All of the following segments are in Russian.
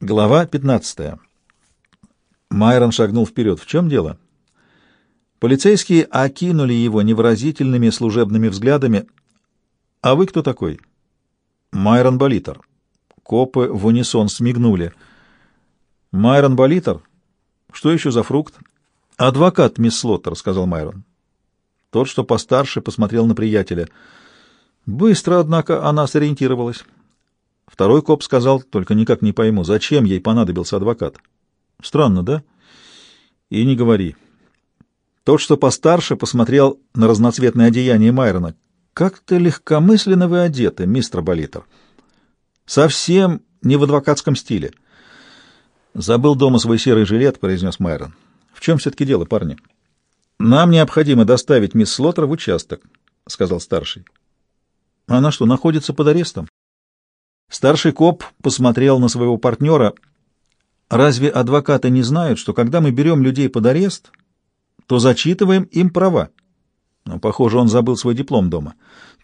Глава 15. Майрон шагнул вперед. В чем дело? Полицейские окинули его невыразительными служебными взглядами. «А вы кто такой?» «Майрон Болитер». Копы в унисон смигнули. «Майрон Болитер? Что еще за фрукт?» «Адвокат, мисс Слоттер», — сказал Майрон. Тот, что постарше, посмотрел на приятеля. Быстро, однако, она сориентировалась. Второй коп сказал, только никак не пойму, зачем ей понадобился адвокат. Странно, да? И не говори. Тот, что постарше, посмотрел на разноцветное одеяние Майрона. Как-то легкомысленно вы одеты, мистер Болитер. Совсем не в адвокатском стиле. Забыл дома свой серый жилет, произнес Майрон. В чем все-таки дело, парни? Нам необходимо доставить мисс Слоттер в участок, сказал старший. Она что, находится под арестом? Старший коп посмотрел на своего партнера. «Разве адвокаты не знают, что когда мы берем людей под арест, то зачитываем им права?» Но, похоже, он забыл свой диплом дома.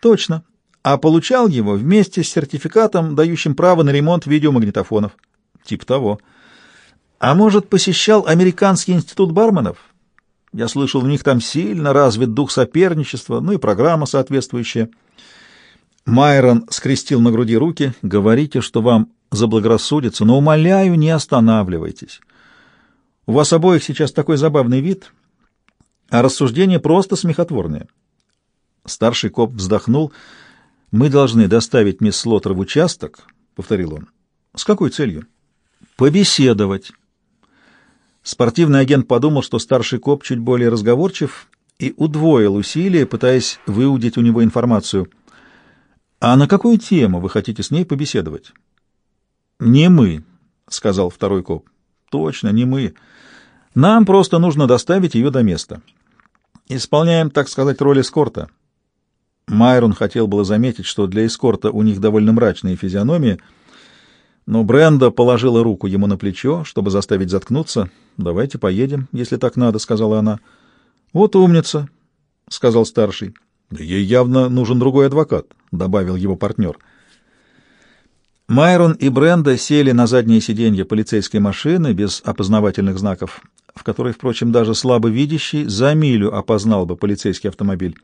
«Точно. А получал его вместе с сертификатом, дающим право на ремонт видеомагнитофонов. Тип того. А может, посещал Американский институт барменов? Я слышал, у них там сильно развит дух соперничества, ну и программа соответствующая». Майрон скрестил на груди руки. «Говорите, что вам заблагорассудится, но, умоляю, не останавливайтесь. У вас обоих сейчас такой забавный вид, а рассуждения просто смехотворные». Старший коп вздохнул. «Мы должны доставить мисс Слоттер в участок», — повторил он. «С какой целью?» «Побеседовать». Спортивный агент подумал, что старший коп чуть более разговорчив, и удвоил усилия, пытаясь выудить у него информацию — «А на какую тему вы хотите с ней побеседовать?» «Не мы», — сказал второй коп. «Точно, не мы. Нам просто нужно доставить ее до места. Исполняем, так сказать, роль эскорта». Майрон хотел было заметить, что для эскорта у них довольно мрачные физиономии, но Бренда положила руку ему на плечо, чтобы заставить заткнуться. «Давайте поедем, если так надо», — сказала она. «Вот умница», — сказал старший. «Ей явно нужен другой адвокат», — добавил его партнер. Майрон и Бренда сели на заднее сиденье полицейской машины без опознавательных знаков, в которой, впрочем, даже слабо видящий за милю опознал бы полицейский автомобиль.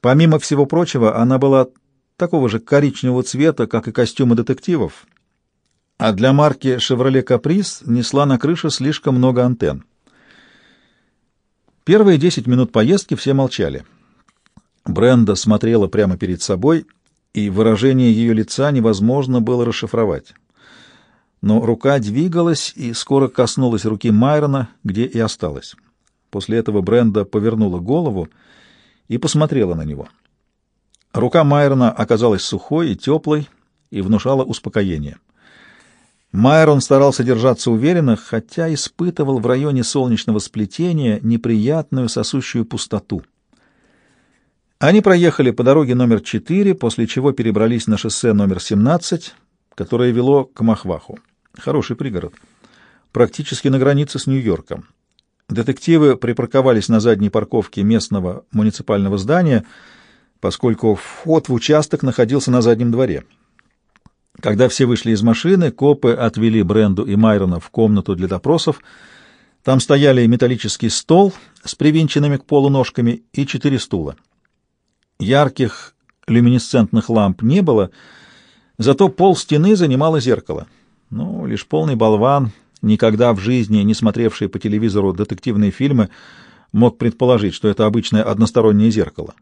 Помимо всего прочего, она была такого же коричневого цвета, как и костюмы детективов, а для марки «Шевроле Каприз» несла на крыше слишком много антенн. Первые десять минут поездки все молчали — Бренда смотрела прямо перед собой, и выражение ее лица невозможно было расшифровать. Но рука двигалась и скоро коснулась руки Майрона, где и осталась. После этого Бренда повернула голову и посмотрела на него. Рука Майрона оказалась сухой и теплой и внушала успокоение. Майрон старался держаться уверенно, хотя испытывал в районе солнечного сплетения неприятную сосущую пустоту. Они проехали по дороге номер 4, после чего перебрались на шоссе номер 17, которое вело к Махваху. Хороший пригород. Практически на границе с Нью-Йорком. Детективы припарковались на задней парковке местного муниципального здания, поскольку вход в участок находился на заднем дворе. Когда все вышли из машины, копы отвели Бренду и Майрона в комнату для допросов. Там стояли металлический стол с привинченными к полу ножками и четыре стула. Ярких люминесцентных ламп не было, зато пол стены занимало зеркало. Ну, лишь полный болван, никогда в жизни не смотревший по телевизору детективные фильмы, мог предположить, что это обычное одностороннее зеркало.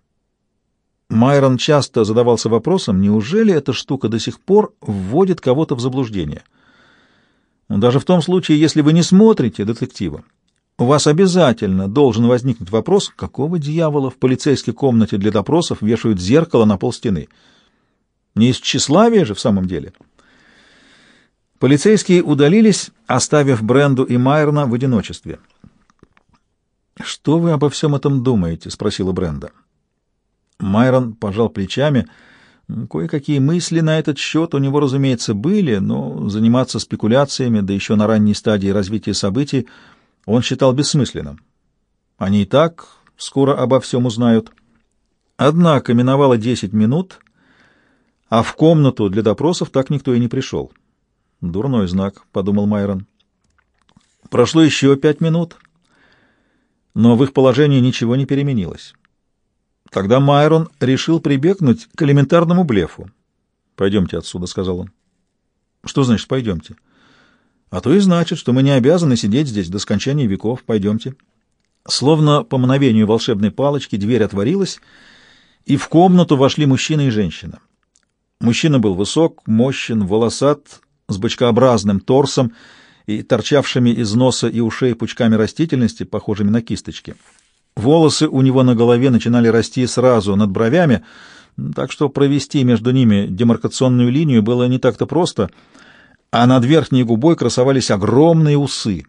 Майрон часто задавался вопросом, неужели эта штука до сих пор вводит кого-то в заблуждение? Даже в том случае, если вы не смотрите детектива, у вас обязательно должен возникнуть вопрос, какого дьявола в полицейской комнате для допросов вешают зеркало на пол стены. Не из тщеславия же в самом деле. Полицейские удалились, оставив Бренду и Майерна в одиночестве. «Что вы обо всем этом думаете?» — спросила Бренда. Майрон пожал плечами. Кое-какие мысли на этот счет у него, разумеется, были, но заниматься спекуляциями, да еще на ранней стадии развития событий — он считал бессмысленным. Они и так скоро обо всем узнают. Однако миновало десять минут, а в комнату для допросов так никто и не пришел. Дурной знак, — подумал Майрон. Прошло еще пять минут, но в их положении ничего не переменилось. Тогда Майрон решил прибегнуть к элементарному блефу. «Пойдемте отсюда», — сказал он. «Что значит «пойдемте»?» «А то и значит, что мы не обязаны сидеть здесь до скончания веков. Пойдемте». Словно по мгновению волшебной палочки дверь отворилась, и в комнату вошли мужчина и женщина. Мужчина был высок, мощен, волосат, с бочкообразным торсом и торчавшими из носа и ушей пучками растительности, похожими на кисточки. Волосы у него на голове начинали расти сразу над бровями, так что провести между ними демаркационную линию было не так-то просто, а над верхней губой красовались огромные усы,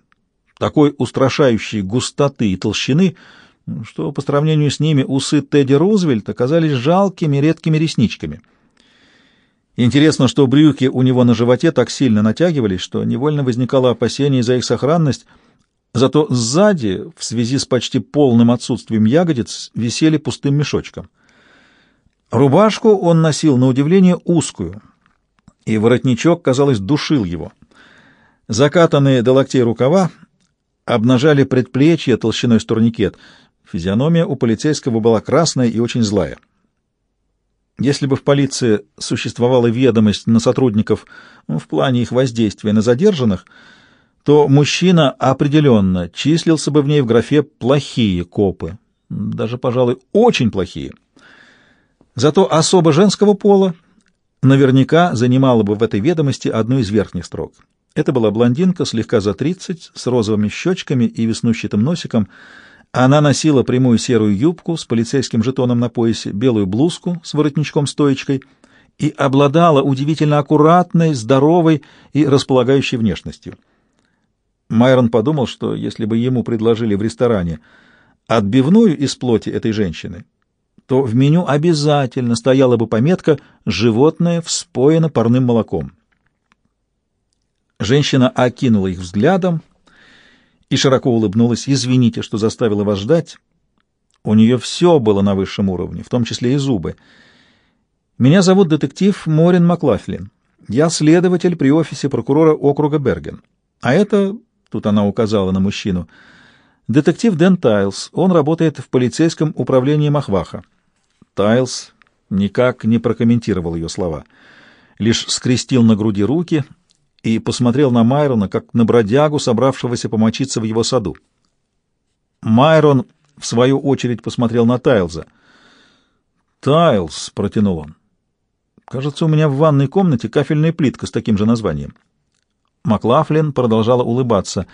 такой устрашающей густоты и толщины, что по сравнению с ними усы Тедди Рузвельта казались жалкими редкими ресничками. Интересно, что брюки у него на животе так сильно натягивались, что невольно возникало опасение за их сохранность, зато сзади, в связи с почти полным отсутствием ягодиц, висели пустым мешочком. Рубашку он носил, на удивление, узкую, и воротничок, казалось, душил его. Закатанные до локтей рукава обнажали предплечье толщиной с турникет. Физиономия у полицейского была красная и очень злая. Если бы в полиции существовала ведомость на сотрудников ну, в плане их воздействия на задержанных, то мужчина определенно числился бы в ней в графе «плохие копы», даже, пожалуй, очень плохие. Зато особо женского пола наверняка занимала бы в этой ведомости одну из верхних строк. Это была блондинка, слегка за тридцать, с розовыми щечками и веснущатым носиком, она носила прямую серую юбку с полицейским жетоном на поясе, белую блузку с воротничком-стоечкой и обладала удивительно аккуратной, здоровой и располагающей внешностью. Майрон подумал, что если бы ему предложили в ресторане отбивную из плоти этой женщины, то в меню обязательно стояла бы пометка «Животное вспоено парным молоком». Женщина окинула их взглядом, и широко улыбнулась. «Извините, что заставила вас ждать. У нее все было на высшем уровне, в том числе и зубы. Меня зовут детектив Морин Маклафлин. Я следователь при офисе прокурора округа Берген. А это, тут она указала на мужчину, детектив Дэн Тайлс. Он работает в полицейском управлении Махваха». Тайлс никак не прокомментировал ее слова, лишь скрестил на груди руки — и посмотрел на Майрона, как на бродягу, собравшегося помочиться в его саду. Майрон, в свою очередь, посмотрел на Тайлза. «Тайлз», — протянул он. «Кажется, у меня в ванной комнате кафельная плитка с таким же названием». Маклафлин продолжала улыбаться.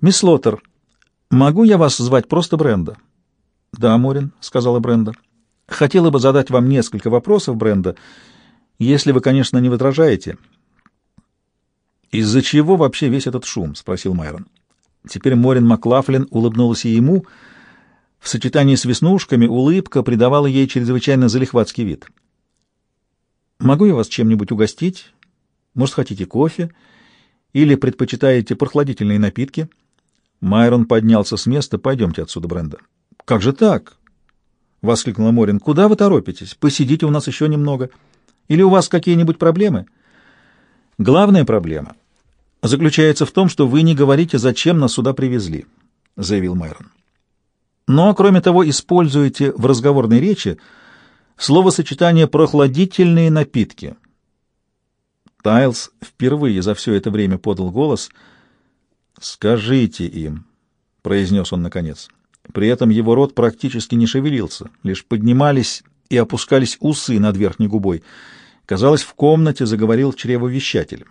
«Мисс Лоттер, могу я вас звать просто Бренда?» «Да, Морин», — сказала Бренда. «Хотела бы задать вам несколько вопросов, Бренда, если вы, конечно, не возражаете». «Из-за чего вообще весь этот шум?» — спросил Майрон. Теперь Морин Маклафлин улыбнулась и ему. В сочетании с веснушками улыбка придавала ей чрезвычайно залихватский вид. «Могу я вас чем-нибудь угостить? Может, хотите кофе? Или предпочитаете прохладительные напитки?» Майрон поднялся с места. «Пойдемте отсюда, Бренда». «Как же так?» — воскликнула Морин. «Куда вы торопитесь? Посидите у нас еще немного. Или у вас какие-нибудь проблемы?» «Главная проблема — заключается в том, что вы не говорите, зачем нас сюда привезли», — заявил Майрон. «Но, кроме того, используете в разговорной речи словосочетание «прохладительные напитки». Тайлс впервые за все это время подал голос. «Скажите им», — произнес он наконец. При этом его рот практически не шевелился, лишь поднимались и опускались усы над верхней губой. Казалось, в комнате заговорил чревовещатель.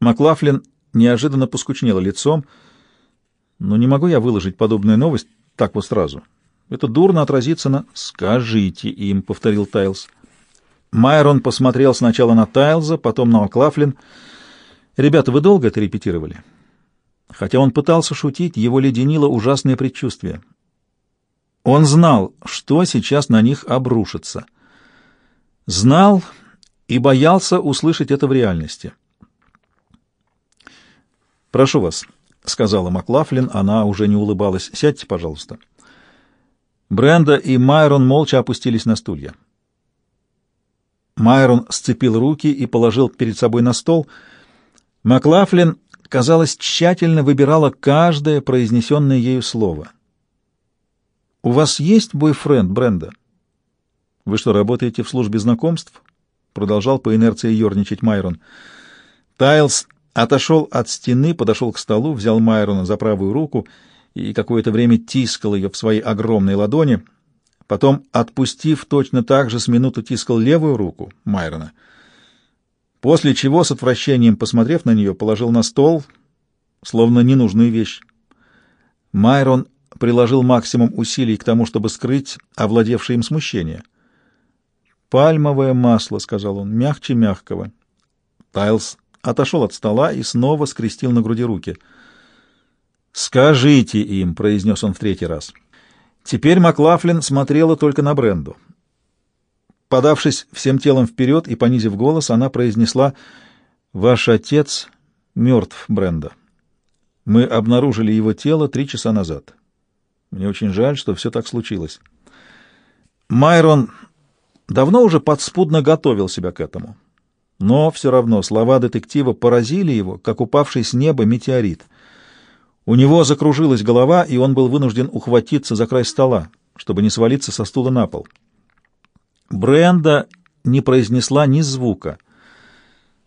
Маклафлин неожиданно поскучнело лицом. «Но не могу я выложить подобную новость так вот сразу. Это дурно отразится на...» «Скажите им», — повторил Тайлз. Майрон посмотрел сначала на Тайлза, потом на Маклафлин. «Ребята, вы долго это репетировали?» Хотя он пытался шутить, его леденило ужасное предчувствие. Он знал, что сейчас на них обрушится. Знал и боялся услышать это в реальности. «Прошу вас», — сказала Маклафлин, она уже не улыбалась. «Сядьте, пожалуйста». Бренда и Майрон молча опустились на стулья. Майрон сцепил руки и положил перед собой на стол. Маклафлин, казалось, тщательно выбирала каждое произнесенное ею слово. «У вас есть бойфренд, Бренда?» «Вы что, работаете в службе знакомств?» Продолжал по инерции ерничать Майрон. Тайлс отошел от стены, подошел к столу, взял Майрона за правую руку и какое-то время тискал ее в своей огромной ладони — Потом, отпустив, точно так же с минуту тискал левую руку Майрона, после чего, с отвращением посмотрев на нее, положил на стол, словно ненужную вещь. Майрон приложил максимум усилий к тому, чтобы скрыть овладевшее им смущение. «Пальмовое масло», — сказал он, — «мягче мягкого». Тайлс отошел от стола и снова скрестил на груди руки. «Скажите им», — произнес он в третий раз. Теперь Маклафлин смотрела только на Бренду. Подавшись всем телом вперед и понизив голос, она произнесла «Ваш отец мертв, Бренда. Мы обнаружили его тело три часа назад. Мне очень жаль, что все так случилось». Майрон давно уже подспудно готовил себя к этому. Но все равно слова детектива поразили его, как упавший с неба метеорит. У него закружилась голова, и он был вынужден ухватиться за край стола, чтобы не свалиться со стула на пол. Бренда не произнесла ни звука.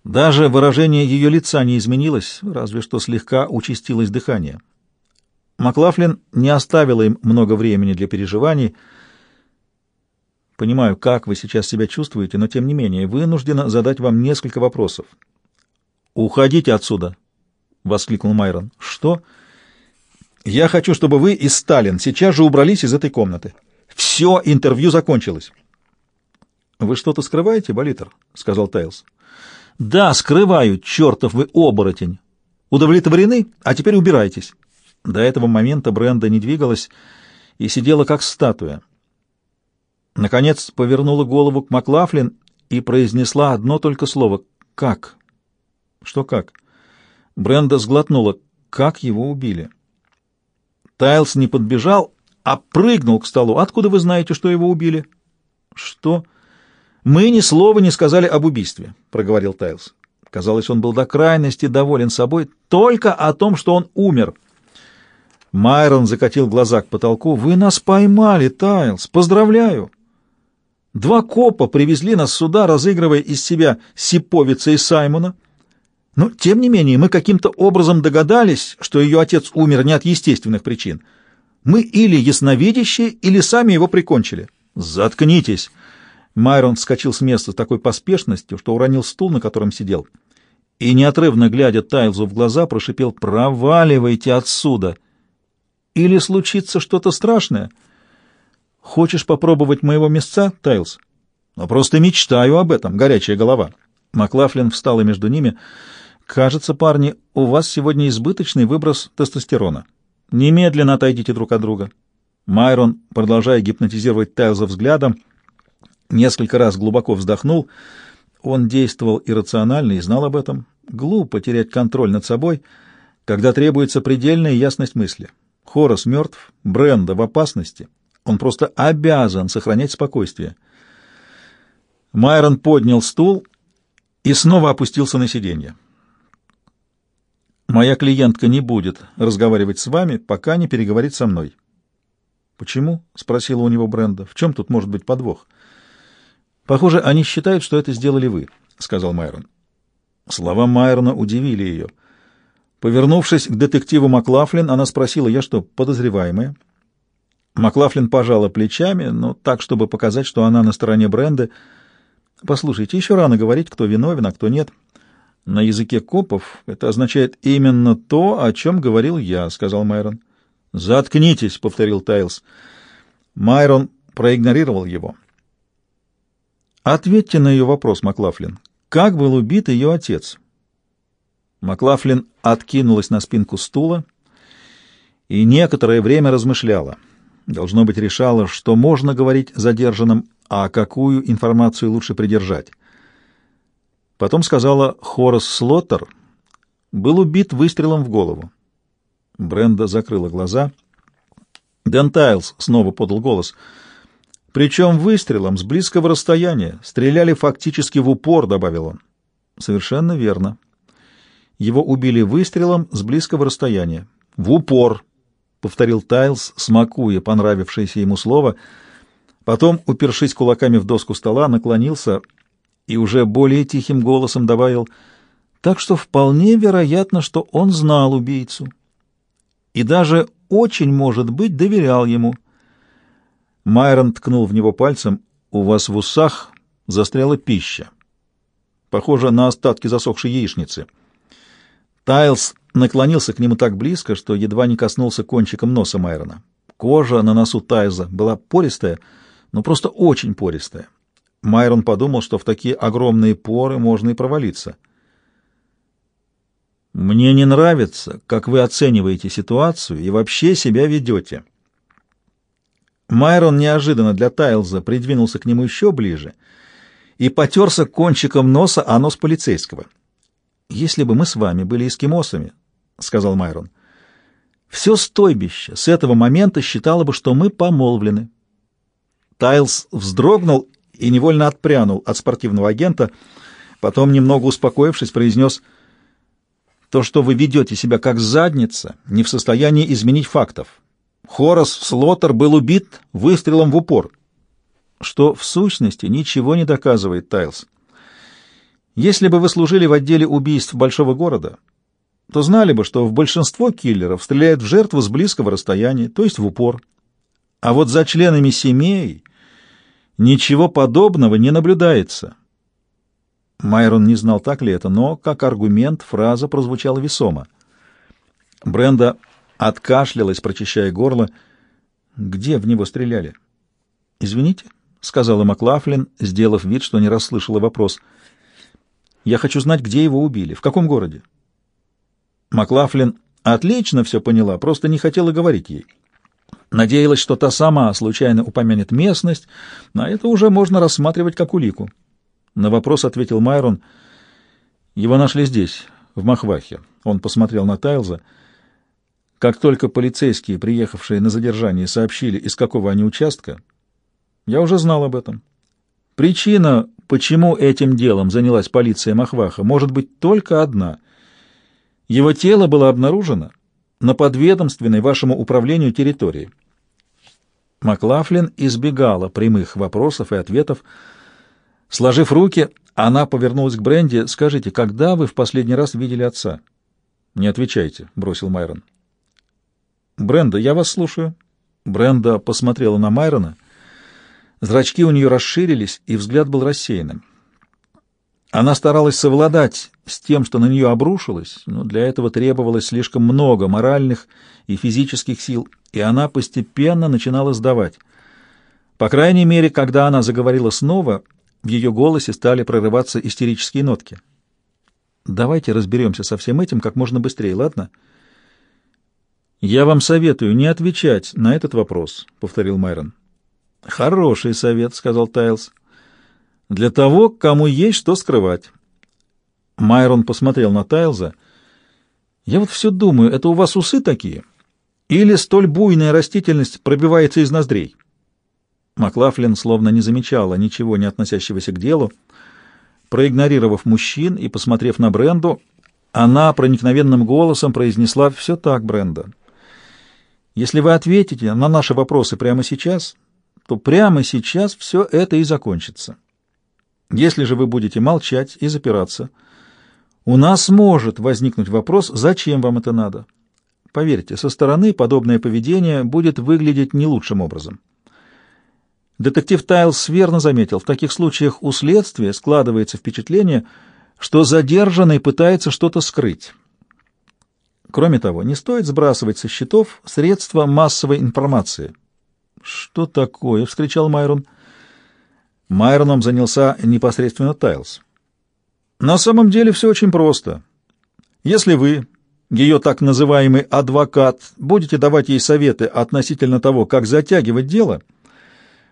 Даже выражение ее лица не изменилось, разве что слегка участилось дыхание. Маклафлин не оставила им много времени для переживаний. «Понимаю, как вы сейчас себя чувствуете, но тем не менее вынуждена задать вам несколько вопросов». «Уходите отсюда!» — воскликнул Майрон. «Что?» Я хочу, чтобы вы и Сталин сейчас же убрались из этой комнаты. Все, интервью закончилось. — Вы что-то скрываете, Болитер? — сказал Тайлс. — Да, скрываю, чертов вы оборотень. Удовлетворены? А теперь убирайтесь. До этого момента Бренда не двигалась и сидела как статуя. Наконец повернула голову к Маклафлин и произнесла одно только слово «Как?». Что как? Бренда сглотнула. Как его убили? Тайлс не подбежал, а прыгнул к столу. «Откуда вы знаете, что его убили?» «Что?» «Мы ни слова не сказали об убийстве», — проговорил Тайлс. Казалось, он был до крайности доволен собой, только о том, что он умер. Майрон закатил глаза к потолку. «Вы нас поймали, Тайлс! Поздравляю!» Два копа привезли нас сюда, разыгрывая из себя Сиповица и Саймона, но, тем не менее, мы каким-то образом догадались, что ее отец умер не от естественных причин. Мы или ясновидящие, или сами его прикончили. Заткнитесь! Майрон вскочил с места с такой поспешностью, что уронил стул, на котором сидел, и, неотрывно глядя Тайлзу в глаза, прошипел «Проваливайте отсюда!» «Или случится что-то страшное?» «Хочешь попробовать моего места, Тайлз?» «Но просто мечтаю об этом, горячая голова». Маклафлин встала между ними — «Кажется, парни, у вас сегодня избыточный выброс тестостерона. Немедленно отойдите друг от друга». Майрон, продолжая гипнотизировать Тайлза взглядом, несколько раз глубоко вздохнул. Он действовал иррационально и знал об этом. Глупо терять контроль над собой, когда требуется предельная ясность мысли. Хорос мертв, Бренда в опасности. Он просто обязан сохранять спокойствие. Майрон поднял стул и снова опустился на сиденье. Моя клиентка не будет разговаривать с вами, пока не переговорит со мной. Почему? спросила у него Бренда. В чем тут может быть подвох? Похоже, они считают, что это сделали вы, сказал Майрон. Слова Майрона удивили ее. Повернувшись к детективу Маклафлин, она спросила: "Я что, подозреваемая?" Маклафлин пожала плечами, но так, чтобы показать, что она на стороне Бренды. "Послушайте, еще рано говорить, кто виновен, а кто нет." На языке копов это означает именно то, о чем говорил я, сказал Майрон. Заткнитесь, повторил Тайлс. Майрон проигнорировал его. Ответьте на ее вопрос, Маклафлин. Как был убит ее отец? Маклафлин откинулась на спинку стула и некоторое время размышляла. Должно быть, решала, что можно говорить задержанным, а какую информацию лучше придержать. Потом сказала Хорас Слоттер был убит выстрелом в голову. Бренда закрыла глаза. Дэн Тайлс снова подал голос. Причем выстрелом с близкого расстояния. Стреляли фактически в упор, добавил он. Совершенно верно. Его убили выстрелом с близкого расстояния. В упор, повторил Тайлс, смакуя понравившееся ему слово. Потом, упершись кулаками в доску стола, наклонился и уже более тихим голосом добавил, так что вполне вероятно, что он знал убийцу. И даже очень, может быть, доверял ему. Майрон ткнул в него пальцем. «У вас в усах застряла пища. Похоже на остатки засохшей яичницы». Тайлс наклонился к нему так близко, что едва не коснулся кончиком носа Майрона. Кожа на носу Тайлза была пористая, но просто очень пористая. Майрон подумал, что в такие огромные поры можно и провалиться. «Мне не нравится, как вы оцениваете ситуацию и вообще себя ведете». Майрон неожиданно для Тайлза придвинулся к нему еще ближе и потерся кончиком носа о нос полицейского. «Если бы мы с вами были эскимосами», — сказал Майрон, — «все стойбище с этого момента считало бы, что мы помолвлены». Тайлз вздрогнул и невольно отпрянул от спортивного агента, потом, немного успокоившись, произнес «То, что вы ведете себя как задница, не в состоянии изменить фактов». Хорас Слотер был убит выстрелом в упор, что в сущности ничего не доказывает Тайлс. Если бы вы служили в отделе убийств большого города, то знали бы, что в большинство киллеров стреляют в жертву с близкого расстояния, то есть в упор. А вот за членами семей ничего подобного не наблюдается. Майрон не знал, так ли это, но как аргумент фраза прозвучала весомо. Бренда откашлялась, прочищая горло. Где в него стреляли? Извините, сказала Маклафлин, сделав вид, что не расслышала вопрос. Я хочу знать, где его убили, в каком городе. Маклафлин отлично все поняла, просто не хотела говорить ей. Надеялась, что та сама случайно упомянет местность, а это уже можно рассматривать как улику. На вопрос ответил Майрон. Его нашли здесь, в Махвахе. Он посмотрел на Тайлза. Как только полицейские, приехавшие на задержание, сообщили, из какого они участка, я уже знал об этом. Причина, почему этим делом занялась полиция Махваха, может быть только одна. Его тело было обнаружено на подведомственной вашему управлению территории. Маклафлин избегала прямых вопросов и ответов. Сложив руки, она повернулась к Бренди. «Скажите, когда вы в последний раз видели отца?» «Не отвечайте», — бросил Майрон. «Бренда, я вас слушаю». Бренда посмотрела на Майрона. Зрачки у нее расширились, и взгляд был рассеянным. Она старалась совладать с тем, что на нее обрушилось, но для этого требовалось слишком много моральных и физических сил, и она постепенно начинала сдавать. По крайней мере, когда она заговорила снова, в ее голосе стали прорываться истерические нотки. «Давайте разберемся со всем этим как можно быстрее, ладно?» «Я вам советую не отвечать на этот вопрос», — повторил Майрон. «Хороший совет», — сказал Тайлс. «Для того, кому есть что скрывать». Майрон посмотрел на Тайлза. «Я вот все думаю, это у вас усы такие? Или столь буйная растительность пробивается из ноздрей?» Маклафлин словно не замечала ничего, не относящегося к делу. Проигнорировав мужчин и посмотрев на Бренду, она проникновенным голосом произнесла «Все так, Бренда». Если вы ответите на наши вопросы прямо сейчас, то прямо сейчас все это и закончится. Если же вы будете молчать и запираться, у нас может возникнуть вопрос, зачем вам это надо. Поверьте, со стороны подобное поведение будет выглядеть не лучшим образом. Детектив Тайлс верно заметил, в таких случаях у следствия складывается впечатление, что задержанный пытается что-то скрыть. Кроме того, не стоит сбрасывать со счетов средства массовой информации. «Что такое?» — вскричал Майрон. Майроном занялся непосредственно Тайлс. «На самом деле все очень просто. Если вы, ее так называемый адвокат, будете давать ей советы относительно того, как затягивать дело,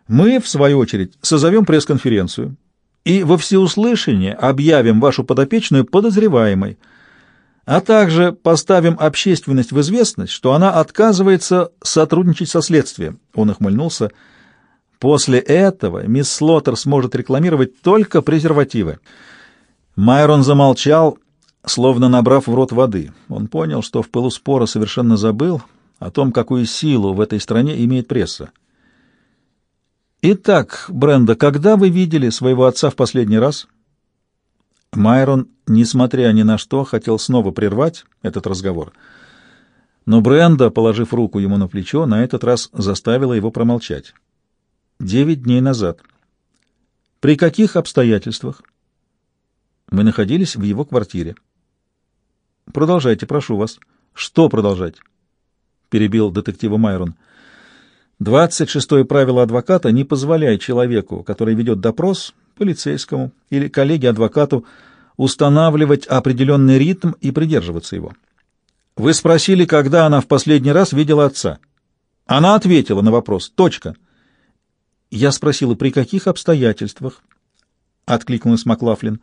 мы, в свою очередь, созовем пресс-конференцию и во всеуслышание объявим вашу подопечную подозреваемой — а также поставим общественность в известность, что она отказывается сотрудничать со следствием. Он ухмыльнулся. После этого мисс Слоттер сможет рекламировать только презервативы. Майрон замолчал, словно набрав в рот воды. Он понял, что в пылу спора совершенно забыл о том, какую силу в этой стране имеет пресса. «Итак, Бренда, когда вы видели своего отца в последний раз?» Майрон, несмотря ни на что, хотел снова прервать этот разговор. Но Бренда, положив руку ему на плечо, на этот раз заставила его промолчать. «Девять дней назад». «При каких обстоятельствах?» «Мы находились в его квартире». «Продолжайте, прошу вас». «Что продолжать?» — перебил детектива Майрон. «Двадцать шестое правило адвоката не позволяет человеку, который ведет допрос, полицейскому или коллеге-адвокату, устанавливать определенный ритм и придерживаться его. Вы спросили, когда она в последний раз видела отца. Она ответила на вопрос. Точка. Я спросила, при каких обстоятельствах? Откликнулась Маклафлин.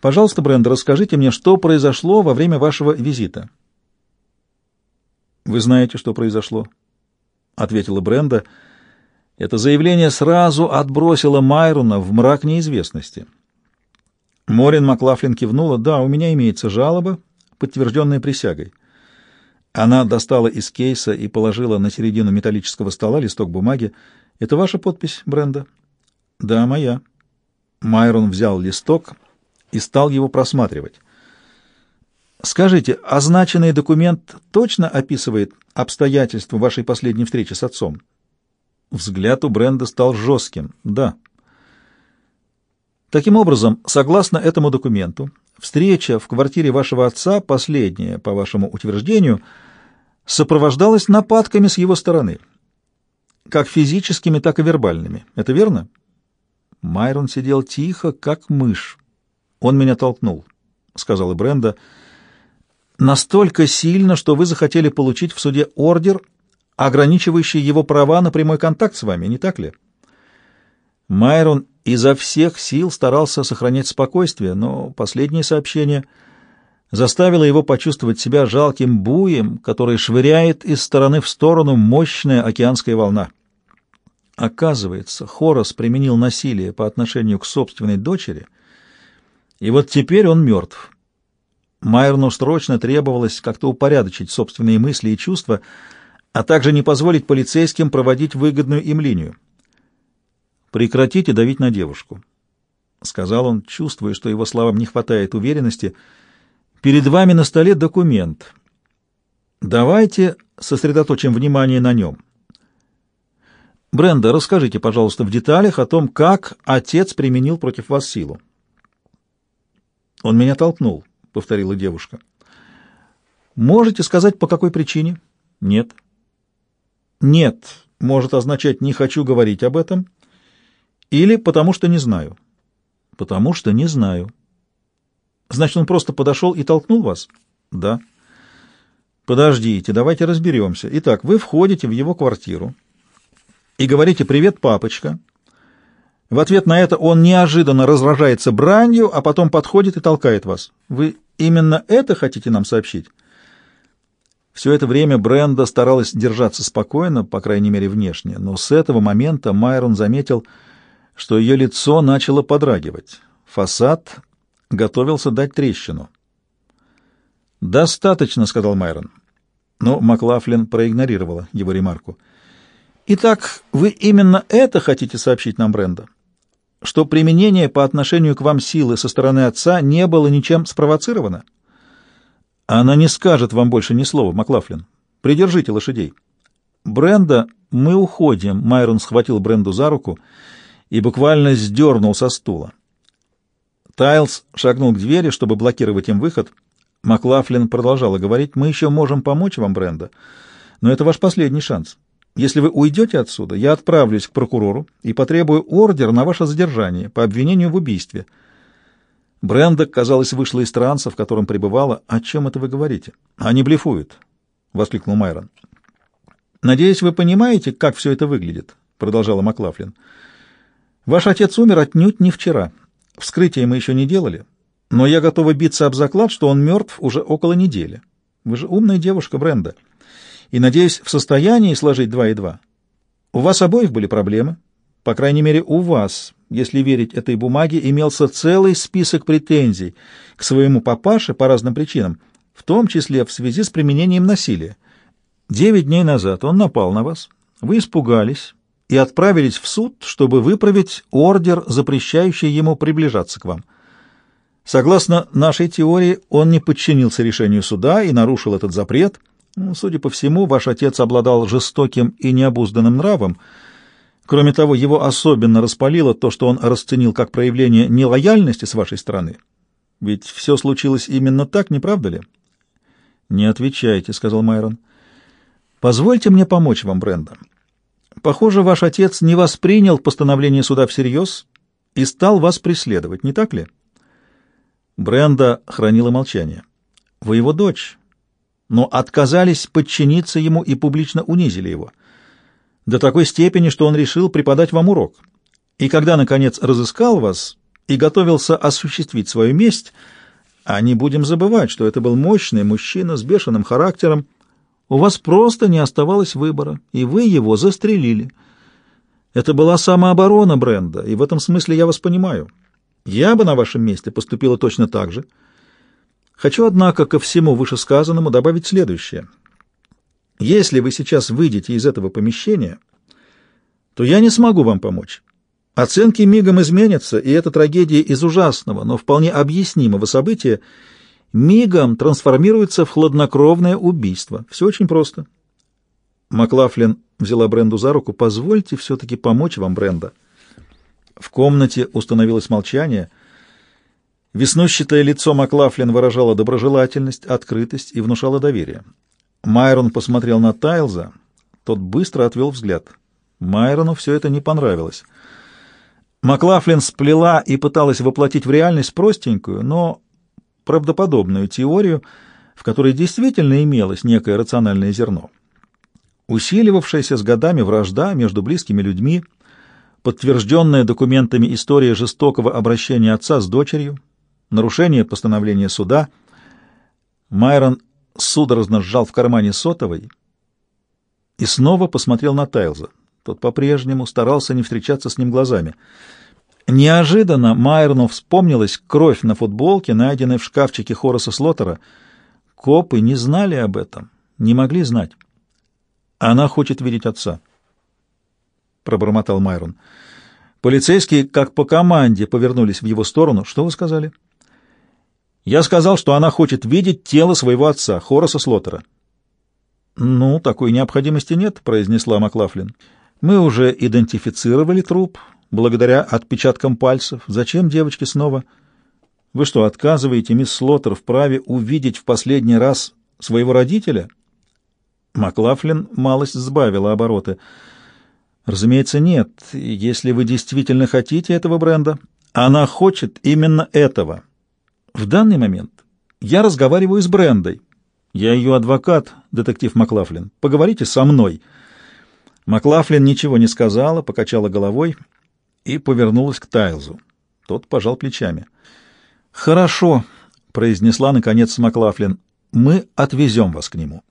Пожалуйста, Бренда, расскажите мне, что произошло во время вашего визита. Вы знаете, что произошло? Ответила Бренда. Это заявление сразу отбросило Майруна в мрак неизвестности. Морин Маклафлин кивнула. «Да, у меня имеется жалоба, подтвержденная присягой». Она достала из кейса и положила на середину металлического стола листок бумаги. «Это ваша подпись, Бренда?» «Да, моя». Майрон взял листок и стал его просматривать. «Скажите, означенный документ точно описывает обстоятельства вашей последней встречи с отцом?» Взгляд у Бренда стал жестким. «Да». Таким образом, согласно этому документу, встреча в квартире вашего отца, последняя, по вашему утверждению, сопровождалась нападками с его стороны, как физическими, так и вербальными. Это верно? Майрон сидел тихо, как мышь. Он меня толкнул, сказала Бренда. Настолько сильно, что вы захотели получить в суде ордер, ограничивающий его права на прямой контакт с вами, не так ли? Майрон изо всех сил старался сохранять спокойствие, но последнее сообщение заставило его почувствовать себя жалким буем, который швыряет из стороны в сторону мощная океанская волна. Оказывается, Хорос применил насилие по отношению к собственной дочери, и вот теперь он мертв. Майерну срочно требовалось как-то упорядочить собственные мысли и чувства, а также не позволить полицейским проводить выгодную им линию. «Прекратите давить на девушку», — сказал он, чувствуя, что его словам не хватает уверенности. «Перед вами на столе документ. Давайте сосредоточим внимание на нем. Бренда, расскажите, пожалуйста, в деталях о том, как отец применил против вас силу». «Он меня толкнул», — повторила девушка. «Можете сказать, по какой причине?» «Нет». «Нет» может означать «не хочу говорить об этом» Или потому что не знаю. Потому что не знаю. Значит, он просто подошел и толкнул вас? Да. Подождите, давайте разберемся. Итак, вы входите в его квартиру и говорите «Привет, папочка». В ответ на это он неожиданно разражается бранью, а потом подходит и толкает вас. Вы именно это хотите нам сообщить? Все это время Бренда старалась держаться спокойно, по крайней мере внешне, но с этого момента Майрон заметил, что ее лицо начало подрагивать. Фасад готовился дать трещину. «Достаточно», — сказал Майрон. Но Маклафлин проигнорировала его ремарку. «Итак, вы именно это хотите сообщить нам, Бренда? Что применение по отношению к вам силы со стороны отца не было ничем спровоцировано?» «Она не скажет вам больше ни слова, Маклафлин. Придержите лошадей». «Бренда, мы уходим», — Майрон схватил Бренду за руку — и буквально сдернул со стула. Тайлс шагнул к двери, чтобы блокировать им выход. Маклафлин продолжала говорить, «Мы еще можем помочь вам, Бренда, но это ваш последний шанс. Если вы уйдете отсюда, я отправлюсь к прокурору и потребую ордер на ваше задержание по обвинению в убийстве». Бренда, казалось, вышла из транса, в котором пребывала. «О чем это вы говорите?» «Они блефуют», — воскликнул Майрон. «Надеюсь, вы понимаете, как все это выглядит», — продолжала Маклафлин. Ваш отец умер отнюдь не вчера. Вскрытие мы еще не делали, но я готова биться об заклад, что он мертв уже около недели. Вы же умная девушка, Бренда, и, надеюсь, в состоянии сложить два и два. У вас обоих были проблемы. По крайней мере, у вас, если верить этой бумаге, имелся целый список претензий к своему папаше по разным причинам, в том числе в связи с применением насилия. Девять дней назад он напал на вас, вы испугались и отправились в суд, чтобы выправить ордер, запрещающий ему приближаться к вам. Согласно нашей теории, он не подчинился решению суда и нарушил этот запрет. Судя по всему, ваш отец обладал жестоким и необузданным нравом. Кроме того, его особенно распалило то, что он расценил как проявление нелояльности с вашей стороны. Ведь все случилось именно так, не правда ли? — Не отвечайте, — сказал Майрон. — Позвольте мне помочь вам, Бренда. Похоже, ваш отец не воспринял постановление суда всерьез и стал вас преследовать, не так ли? — Бренда хранила молчание. «Вы его дочь, но отказались подчиниться ему и публично унизили его. До такой степени, что он решил преподать вам урок. И когда, наконец, разыскал вас и готовился осуществить свою месть, а не будем забывать, что это был мощный мужчина с бешеным характером, у вас просто не оставалось выбора, и вы его застрелили. Это была самооборона Бренда, и в этом смысле я вас понимаю». Я бы на вашем месте поступила точно так же. Хочу, однако, ко всему вышесказанному добавить следующее. Если вы сейчас выйдете из этого помещения, то я не смогу вам помочь. Оценки мигом изменятся, и эта трагедия из ужасного, но вполне объяснимого события мигом трансформируется в хладнокровное убийство. Все очень просто. Маклафлин взяла Бренду за руку. «Позвольте все-таки помочь вам, Бренда». В комнате установилось молчание. Веснущатое лицо Маклафлин выражало доброжелательность, открытость и внушало доверие. Майрон посмотрел на Тайлза, тот быстро отвел взгляд. Майрону все это не понравилось. Маклафлин сплела и пыталась воплотить в реальность простенькую, но правдоподобную теорию, в которой действительно имелось некое рациональное зерно. Усиливавшаяся с годами вражда между близкими людьми — подтвержденная документами история жестокого обращения отца с дочерью, нарушение постановления суда. Майрон судорожно сжал в кармане сотовой и снова посмотрел на Тайлза. Тот по-прежнему старался не встречаться с ним глазами. Неожиданно Майрону вспомнилась кровь на футболке, найденная в шкафчике Хораса Слоттера. Копы не знали об этом, не могли знать. Она хочет видеть отца пробормотал Майрон. Полицейские, как по команде, повернулись в его сторону. Что вы сказали? Я сказал, что она хочет видеть тело своего отца, Хораса Слоттера. Ну, такой необходимости нет, произнесла Маклафлин. Мы уже идентифицировали труп благодаря отпечаткам пальцев. Зачем девочке снова? Вы что, отказываете мисс Слоттер в праве увидеть в последний раз своего родителя? Маклафлин малость сбавила обороты. Разумеется, нет. Если вы действительно хотите этого бренда, она хочет именно этого. В данный момент я разговариваю с Брендой. Я ее адвокат, детектив Маклафлин. Поговорите со мной. Маклафлин ничего не сказала, покачала головой и повернулась к Тайлзу. Тот пожал плечами. «Хорошо», — произнесла наконец Маклафлин, — «мы отвезем вас к нему».